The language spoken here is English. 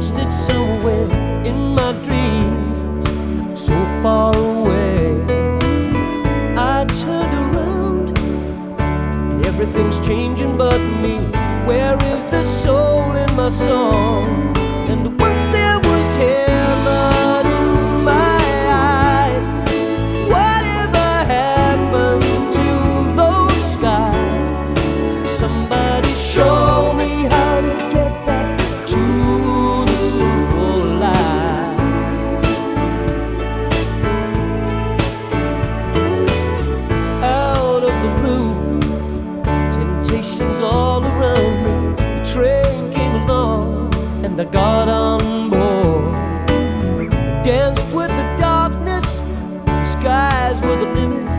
lost it somewhere in my dreams, so far away. I turned around, everything's changing but me. Where is the soul in my song? I got on board. Danced with the darkness, skies were the limit.